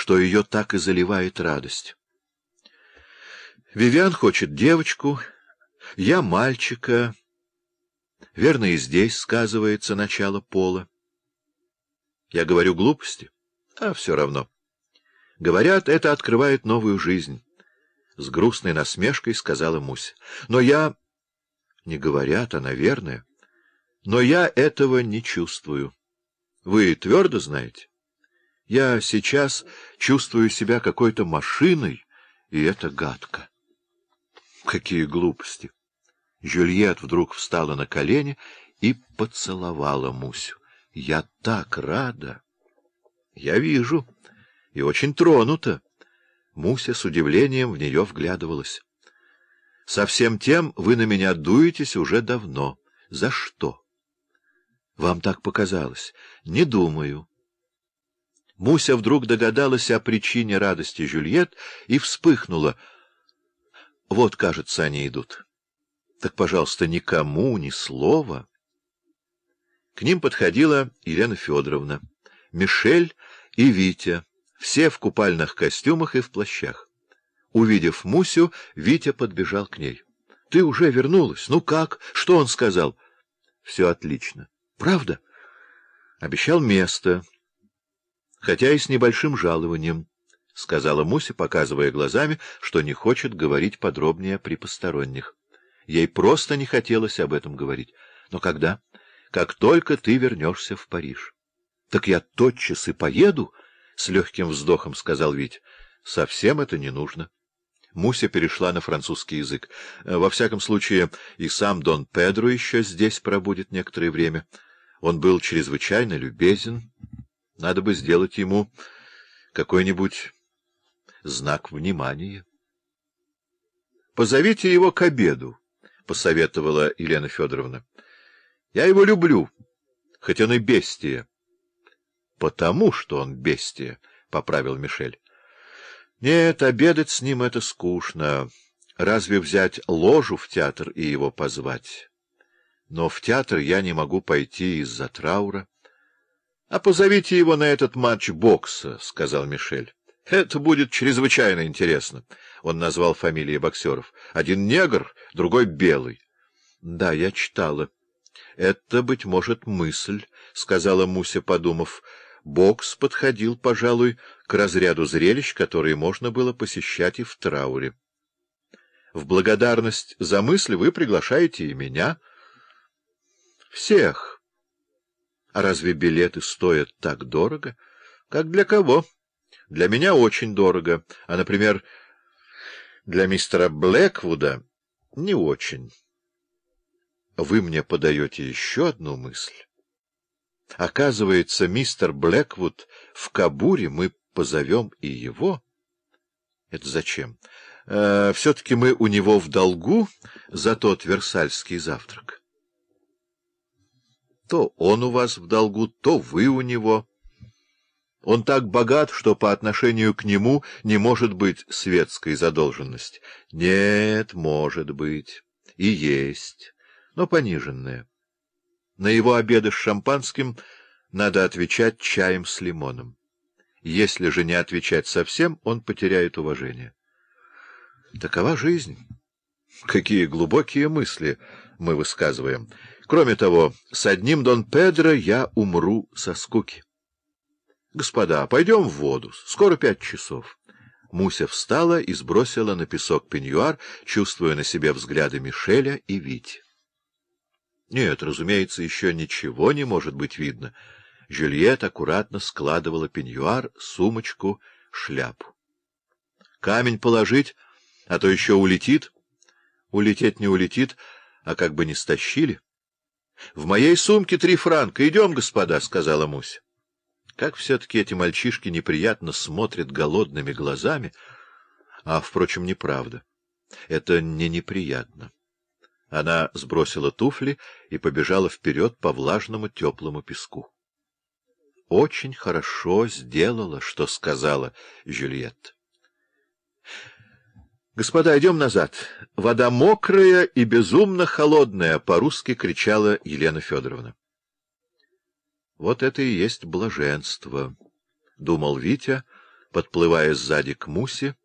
что ее так и заливает радость. Вивиан хочет девочку, я мальчика. Верно, и здесь сказывается начало пола. Я говорю глупости, а все равно. Говорят, это открывает новую жизнь. С грустной насмешкой сказала Муся. Но я... Не говорят, а, наверное. Но я этого не чувствую. Вы твердо знаете? Я сейчас чувствую себя какой-то машиной, и это гадко. Какие глупости! Жюльет вдруг встала на колени и поцеловала Мусю. Я так рада! Я вижу, и очень тронута. Муся с удивлением в нее вглядывалась. Со всем тем вы на меня дуетесь уже давно. За что? Вам так показалось. Не думаю. Муся вдруг догадалась о причине радости Жюльет и вспыхнула. Вот, кажется, они идут. Так, пожалуйста, никому ни слова. К ним подходила Елена Федоровна, Мишель и Витя, все в купальных костюмах и в плащах. Увидев Мусю, Витя подбежал к ней. — Ты уже вернулась? Ну как? Что он сказал? — Все отлично. — Правда? — Обещал место, хотя и с небольшим жалованием. — сказала Муся, показывая глазами, что не хочет говорить подробнее при посторонних. Ей просто не хотелось об этом говорить. Но когда? Как только ты вернешься в Париж. — Так я тотчас и поеду, — с легким вздохом сказал Вить. — Совсем это не нужно. Муся перешла на французский язык. Во всяком случае, и сам Дон Педро еще здесь пробудет некоторое время. Он был чрезвычайно любезен. Надо бы сделать ему какой-нибудь знак внимания. — Позовите его к обеду, — посоветовала Елена Федоровна. — Я его люблю, хоть он и бестия. — Потому что он бестия, — поправил Мишель. — Нет, обедать с ним — это скучно. Разве взять ложу в театр и его позвать? Но в театр я не могу пойти из-за траура. — А позовите его на этот матч бокса, — сказал Мишель. Это будет чрезвычайно интересно. Он назвал фамилии боксеров. Один негр, другой белый. Да, я читала. Это, быть может, мысль, — сказала Муся, подумав. Бокс подходил, пожалуй, к разряду зрелищ, которые можно было посещать и в трауре. В благодарность за мысль вы приглашаете и меня. Всех. А разве билеты стоят так дорого? Как для кого? — для меня очень дорого, а, например, для мистера Блэквуда не очень. Вы мне подаете еще одну мысль. Оказывается, мистер Блэквуд в Кабуре, мы позовем и его. Это зачем? Э, Все-таки мы у него в долгу за тот версальский завтрак. То он у вас в долгу, то вы у него. Он так богат, что по отношению к нему не может быть светской задолженности. Нет, может быть. И есть, но пониженная. На его обеды с шампанским надо отвечать чаем с лимоном. Если же не отвечать совсем, он потеряет уважение. Такова жизнь. Какие глубокие мысли мы высказываем. Кроме того, с одним Дон Педро я умру со скуки. — Господа, пойдем в воду. Скоро пять часов. Муся встала и сбросила на песок пеньюар, чувствуя на себе взгляды Мишеля и Вить. Нет, разумеется, еще ничего не может быть видно. Жюльет аккуратно складывала пеньюар, сумочку, шляпу. Камень положить, а то еще улетит. Улететь не улетит, а как бы не стащили. — В моей сумке три франка. Идем, господа, — сказала Муся. Как все-таки эти мальчишки неприятно смотрят голодными глазами, а, впрочем, неправда. Это не неприятно. Она сбросила туфли и побежала вперед по влажному теплому песку. Очень хорошо сделала, что сказала Жюльетта. «Господа, идем назад. Вода мокрая и безумно холодная», — по-русски кричала Елена Федоровна. Вот это и есть блаженство, — думал Витя, подплывая сзади к Мусе,